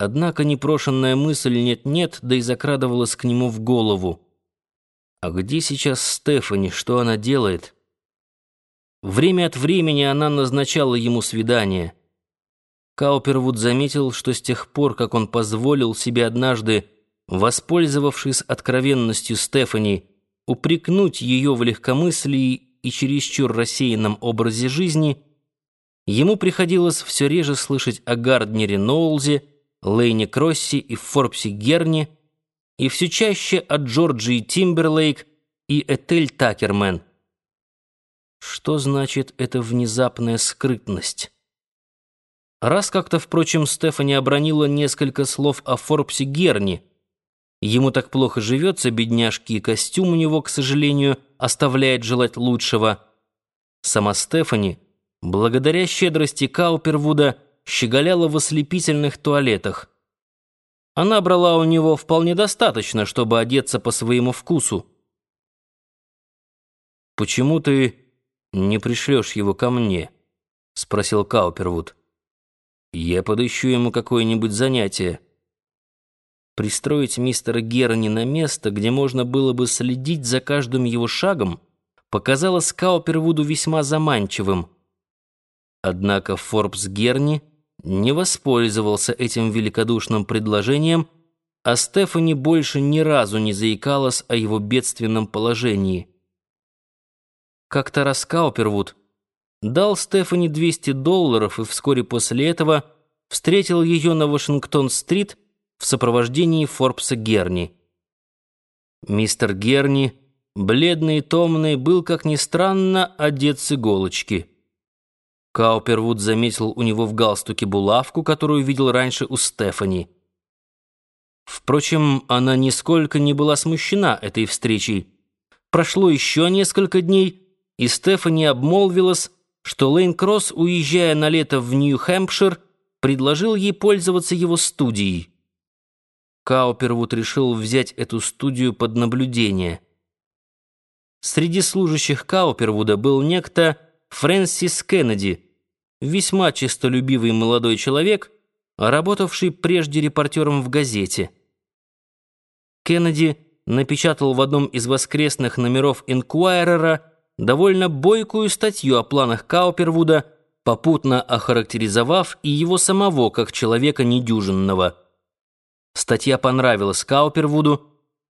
Однако непрошенная мысль нет-нет, да и закрадывалась к нему в голову. А где сейчас Стефани, что она делает? Время от времени она назначала ему свидание. Каупервуд заметил, что с тех пор, как он позволил себе однажды, воспользовавшись откровенностью Стефани, упрекнуть ее в легкомыслии и чересчур рассеянном образе жизни, ему приходилось все реже слышать о Гарднере Ноулзе, Лейне Кросси и Форбсе Герни, и все чаще о Джорджии Тимберлейк и Этель Такермен. Что значит эта внезапная скрытность? Раз как-то, впрочем, Стефани обронила несколько слов о Форбсе Герни. Ему так плохо живется, бедняжки, и костюм у него, к сожалению, оставляет желать лучшего. Сама Стефани, благодаря щедрости Каупервуда, щеголяла в ослепительных туалетах. Она брала у него вполне достаточно, чтобы одеться по своему вкусу. «Почему ты не пришлешь его ко мне?» — спросил Каупервуд. «Я подыщу ему какое-нибудь занятие». Пристроить мистера Герни на место, где можно было бы следить за каждым его шагом, показалось Каупервуду весьма заманчивым. Однако Форбс Герни не воспользовался этим великодушным предложением, а Стефани больше ни разу не заикалась о его бедственном положении. Как-то раз Каупервуд дал Стефани 200 долларов и вскоре после этого встретил ее на Вашингтон-стрит в сопровождении Форбса Герни. Мистер Герни, бледный и томный, был, как ни странно, одет с иголочки. Каупервуд заметил у него в галстуке булавку, которую видел раньше у Стефани. Впрочем, она нисколько не была смущена этой встречей. Прошло еще несколько дней, и Стефани обмолвилась, что Лейн Кросс, уезжая на лето в Нью-Хэмпшир, предложил ей пользоваться его студией. Каупервуд решил взять эту студию под наблюдение. Среди служащих Каупервуда был некто Фрэнсис Кеннеди, весьма честолюбивый молодой человек, работавший прежде репортером в газете. Кеннеди напечатал в одном из воскресных номеров «Инкуайрера» довольно бойкую статью о планах Каупервуда, попутно охарактеризовав и его самого как человека недюжинного. Статья понравилась Каупервуду,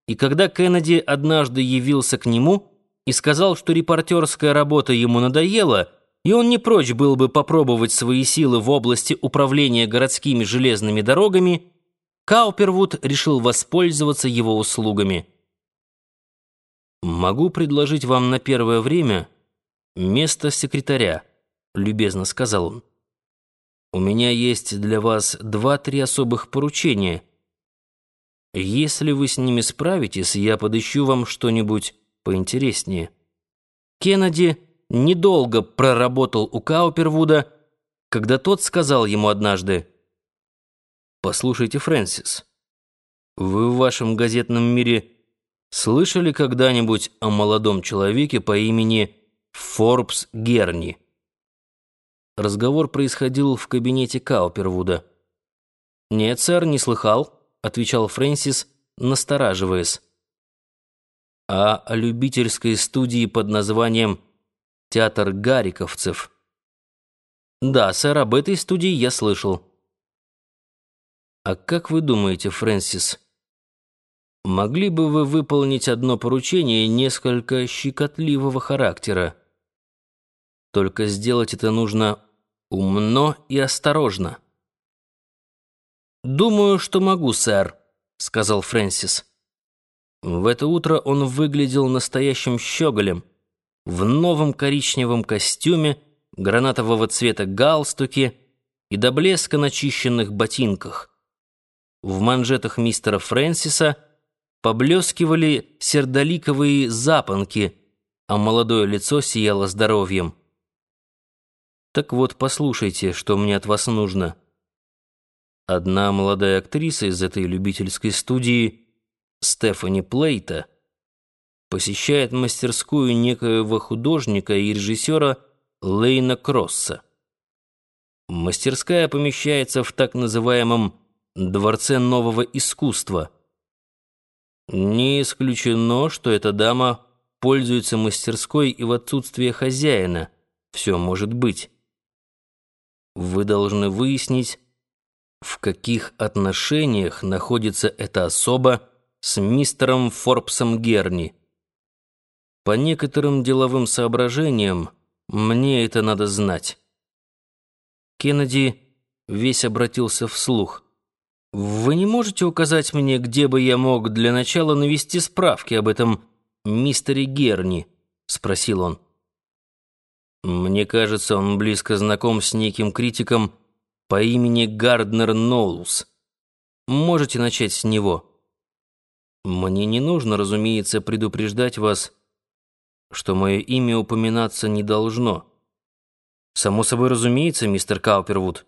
и когда Кеннеди однажды явился к нему – и сказал, что репортерская работа ему надоела, и он не прочь был бы попробовать свои силы в области управления городскими железными дорогами, Каупервуд решил воспользоваться его услугами. «Могу предложить вам на первое время место секретаря», — любезно сказал он. «У меня есть для вас два-три особых поручения. Если вы с ними справитесь, я подыщу вам что-нибудь поинтереснее. Кеннеди недолго проработал у Каупервуда, когда тот сказал ему однажды, «Послушайте, Фрэнсис, вы в вашем газетном мире слышали когда-нибудь о молодом человеке по имени Форбс Герни?» Разговор происходил в кабинете Каупервуда. «Нет, сэр, не слыхал», — отвечал Фрэнсис, настораживаясь а о любительской студии под названием «Театр Гариковцев». «Да, сэр, об этой студии я слышал». «А как вы думаете, Фрэнсис, могли бы вы выполнить одно поручение несколько щекотливого характера? Только сделать это нужно умно и осторожно». «Думаю, что могу, сэр», — сказал Фрэнсис. В это утро он выглядел настоящим щеголем. В новом коричневом костюме, гранатового цвета галстуке и до блеска начищенных ботинках. В манжетах мистера Фрэнсиса поблескивали сердоликовые запонки, а молодое лицо сияло здоровьем. «Так вот, послушайте, что мне от вас нужно». Одна молодая актриса из этой любительской студии — Стефани Плейта посещает мастерскую некоего художника и режиссера Лейна Кросса. Мастерская помещается в так называемом Дворце нового искусства. Не исключено, что эта дама пользуется мастерской и в отсутствие хозяина. Все может быть. Вы должны выяснить, в каких отношениях находится эта особа с мистером Форбсом Герни. По некоторым деловым соображениям мне это надо знать. Кеннеди весь обратился вслух. «Вы не можете указать мне, где бы я мог для начала навести справки об этом мистере Герни?» — спросил он. «Мне кажется, он близко знаком с неким критиком по имени Гарднер Ноулс. Можете начать с него. Мне не нужно, разумеется, предупреждать вас, что мое имя упоминаться не должно. Само собой разумеется, мистер Каупервуд».